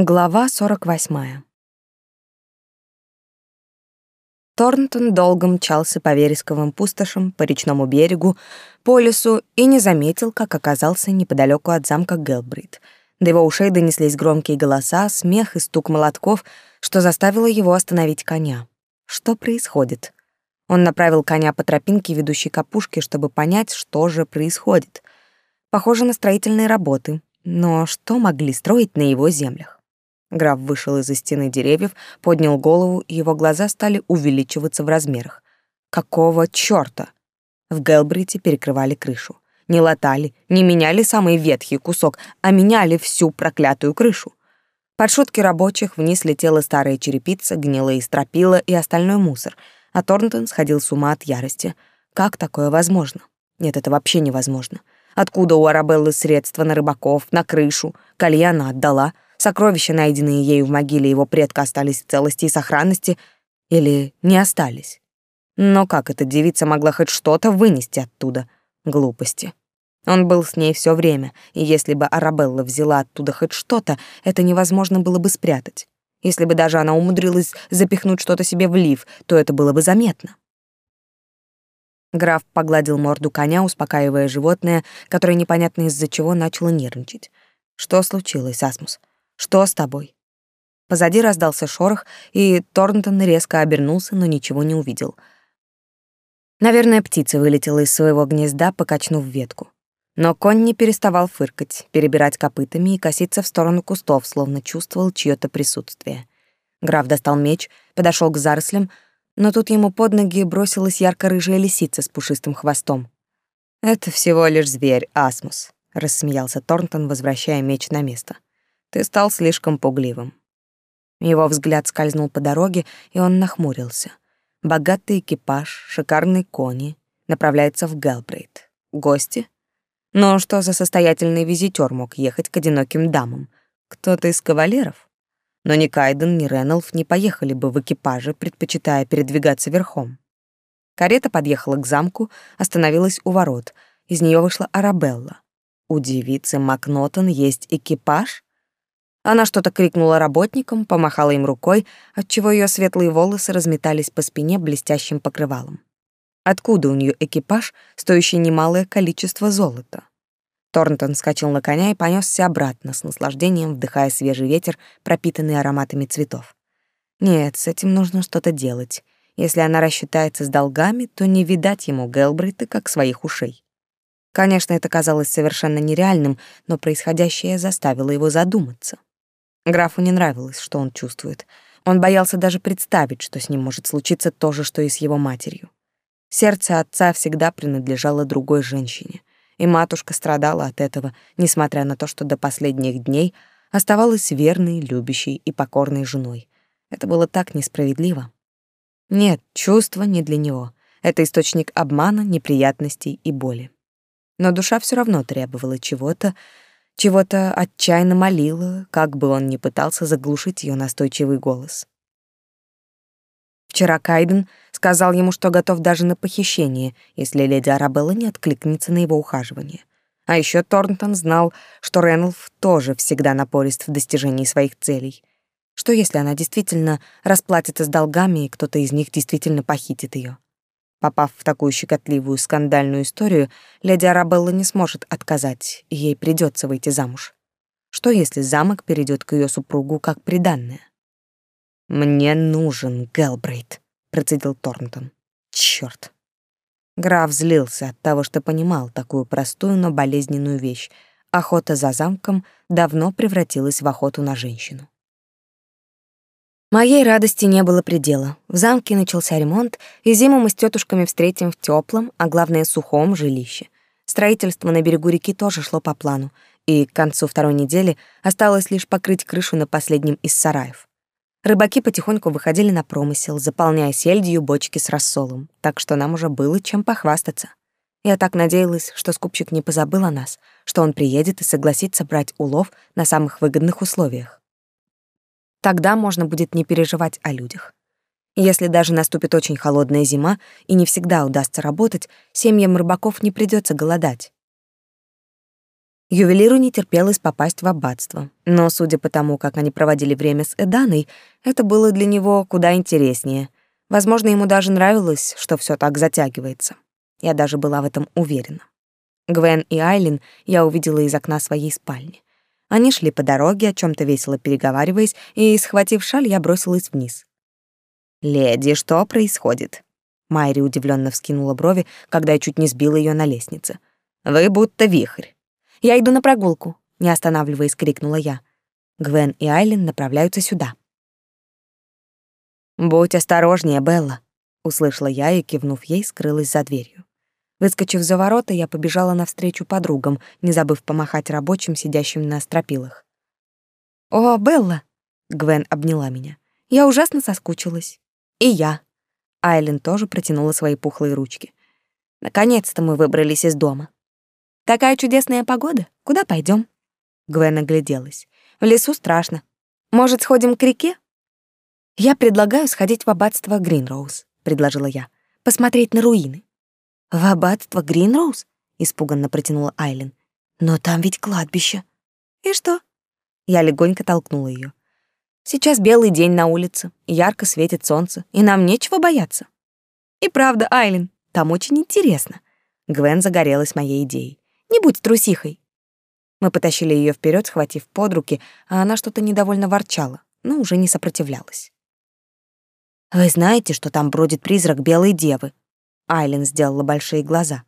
Глава 48. Торнтон долго мчался по вересковым пустошам, по речному берегу, по лесу и не заметил, как оказался неподалеку от замка Гелбрид. До его ушей донеслись громкие голоса, смех и стук молотков, что заставило его остановить коня. Что происходит? Он направил коня по тропинке, ведущей к опушке, чтобы понять, что же происходит. Похоже на строительные работы, но что могли строить на его землях? Граф вышел из-за стены деревьев, поднял голову, и его глаза стали увеличиваться в размерах. Какого чёрта? В Гелбрите перекрывали крышу. Не латали, не меняли самый ветхий кусок, а меняли всю проклятую крышу. Под шутки рабочих вниз летела старая черепица, гнилые стропила и остальной мусор, а Торнтон сходил с ума от ярости. Как такое возможно? Нет, это вообще невозможно. Откуда у Арабеллы средства на рыбаков, на крышу? Колье она отдала — Сокровища, найденные ею в могиле его предка, остались в целости и сохранности или не остались. Но как эта девица могла хоть что-то вынести оттуда? Глупости. Он был с ней все время, и если бы Арабелла взяла оттуда хоть что-то, это невозможно было бы спрятать. Если бы даже она умудрилась запихнуть что-то себе в лиф, то это было бы заметно. Граф погладил морду коня, успокаивая животное, которое непонятно из-за чего начало нервничать. Что случилось, Асмус? Что с тобой? Позади раздался шорох, и Торнтон резко обернулся, но ничего не увидел. Наверное, птица вылетела из своего гнезда, покачнув ветку. Но конь не переставал фыркать, перебирать копытами и коситься в сторону кустов, словно чувствовал чьё-то присутствие. Граф достал меч, подошел к зарослям, но тут ему под ноги бросилась ярко-рыжая лисица с пушистым хвостом. «Это всего лишь зверь, Асмус», — рассмеялся Торнтон, возвращая меч на место. Ты стал слишком пугливым. Его взгляд скользнул по дороге, и он нахмурился. Богатый экипаж, шикарные кони, направляется в Гэлбрейт. Гости? Но что за состоятельный визитер мог ехать к одиноким дамам? Кто-то из кавалеров? Но ни Кайден, ни Реналф не поехали бы в экипаже, предпочитая передвигаться верхом. Карета подъехала к замку, остановилась у ворот. Из нее вышла Арабелла. У девицы Макнотон есть экипаж? Она что-то крикнула работникам, помахала им рукой, отчего ее светлые волосы разметались по спине блестящим покрывалом. Откуда у нее экипаж, стоящий немалое количество золота? Торнтон скачал на коня и понесся обратно, с наслаждением вдыхая свежий ветер, пропитанный ароматами цветов. Нет, с этим нужно что-то делать. Если она рассчитается с долгами, то не видать ему Гелбрита как своих ушей. Конечно, это казалось совершенно нереальным, но происходящее заставило его задуматься. Графу не нравилось, что он чувствует. Он боялся даже представить, что с ним может случиться то же, что и с его матерью. Сердце отца всегда принадлежало другой женщине, и матушка страдала от этого, несмотря на то, что до последних дней оставалась верной, любящей и покорной женой. Это было так несправедливо. Нет, чувства не для него. Это источник обмана, неприятностей и боли. Но душа все равно требовала чего-то, чего-то отчаянно молила, как бы он ни пытался заглушить ее настойчивый голос. Вчера Кайден сказал ему, что готов даже на похищение, если леди Арабелла не откликнется на его ухаживание. А еще Торнтон знал, что Реналф тоже всегда напорист в достижении своих целей. Что если она действительно расплатится с долгами, и кто-то из них действительно похитит ее? Попав в такую щекотливую скандальную историю, леди Арабелла не сможет отказать, и ей придется выйти замуж. Что если замок перейдет к ее супругу как приданное? «Мне нужен Гелбрейт», — процедил Торнтон. Черт! Граф злился от того, что понимал такую простую, но болезненную вещь. Охота за замком давно превратилась в охоту на женщину. Моей радости не было предела. В замке начался ремонт, и зиму мы с тетушками встретим в теплом, а главное сухом жилище. Строительство на берегу реки тоже шло по плану, и к концу второй недели осталось лишь покрыть крышу на последнем из сараев. Рыбаки потихоньку выходили на промысел, заполняя сельдью бочки с рассолом, так что нам уже было чем похвастаться. Я так надеялась, что скупщик не позабыл о нас, что он приедет и согласится брать улов на самых выгодных условиях. Тогда можно будет не переживать о людях. Если даже наступит очень холодная зима и не всегда удастся работать, семьям рыбаков не придется голодать. Ювелиру не терпелось попасть в аббатство, но, судя по тому, как они проводили время с Эданой, это было для него куда интереснее. Возможно, ему даже нравилось, что все так затягивается. Я даже была в этом уверена. Гвен и Айлин я увидела из окна своей спальни. Они шли по дороге, о чем то весело переговариваясь, и, схватив шаль, я бросилась вниз. «Леди, что происходит?» Майри удивленно вскинула брови, когда я чуть не сбила ее на лестнице. «Вы будто вихрь». «Я иду на прогулку», — не останавливаясь, крикнула я. Гвен и Айлин направляются сюда. «Будь осторожнее, Белла», — услышала я и, кивнув ей, скрылась за дверью. Выскочив за ворота, я побежала навстречу подругам, не забыв помахать рабочим, сидящим на стропилах. «О, Белла!» — Гвен обняла меня. «Я ужасно соскучилась». «И я». Айлин тоже протянула свои пухлые ручки. «Наконец-то мы выбрались из дома». «Такая чудесная погода. Куда пойдем? Гвен огляделась. «В лесу страшно. Может, сходим к реке?» «Я предлагаю сходить в аббатство Гринроуз», — предложила я. «Посмотреть на руины». «В аббатство Гринроуз?» — испуганно протянула Айлин. «Но там ведь кладбище». «И что?» Я легонько толкнула ее. «Сейчас белый день на улице, ярко светит солнце, и нам нечего бояться». «И правда, Айлин, там очень интересно». Гвен загорелась моей идеей. «Не будь трусихой». Мы потащили ее вперед, схватив под руки, а она что-то недовольно ворчала, но уже не сопротивлялась. «Вы знаете, что там бродит призрак белой девы?» Айлен сделала большие глаза.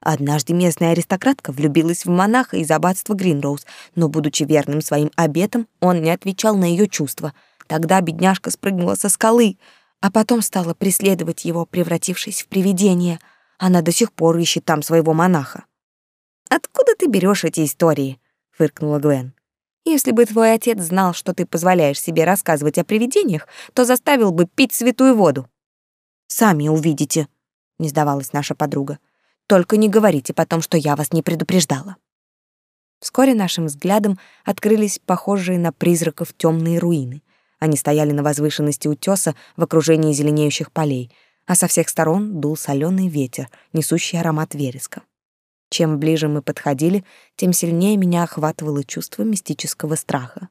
Однажды местная аристократка влюбилась в монаха из аббатства Гринроуз, но, будучи верным своим обетам, он не отвечал на ее чувства. Тогда бедняжка спрыгнула со скалы, а потом стала преследовать его, превратившись в привидение. Она до сих пор ищет там своего монаха. «Откуда ты берешь эти истории?» — фыркнула Гвен. «Если бы твой отец знал, что ты позволяешь себе рассказывать о привидениях, то заставил бы пить святую воду». «Сами увидите», не сдавалась наша подруга. Только не говорите потом, что я вас не предупреждала. Вскоре нашим взглядом открылись похожие на призраков темные руины. Они стояли на возвышенности утеса в окружении зеленеющих полей, а со всех сторон дул соленый ветер, несущий аромат вереска. Чем ближе мы подходили, тем сильнее меня охватывало чувство мистического страха.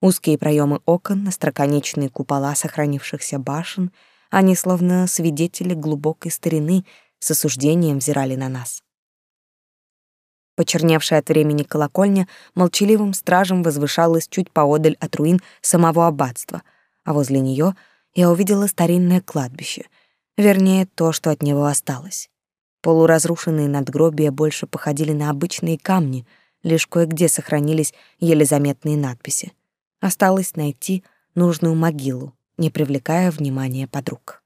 Узкие проемы окон, остроконечные купола сохранившихся башен — они, словно свидетели глубокой старины, с осуждением взирали на нас. Почерневшая от времени колокольня молчаливым стражем возвышалась чуть поодаль от руин самого аббатства, а возле нее я увидела старинное кладбище, вернее, то, что от него осталось. Полуразрушенные надгробия больше походили на обычные камни, лишь кое-где сохранились еле заметные надписи. Осталось найти нужную могилу не привлекая внимания подруг.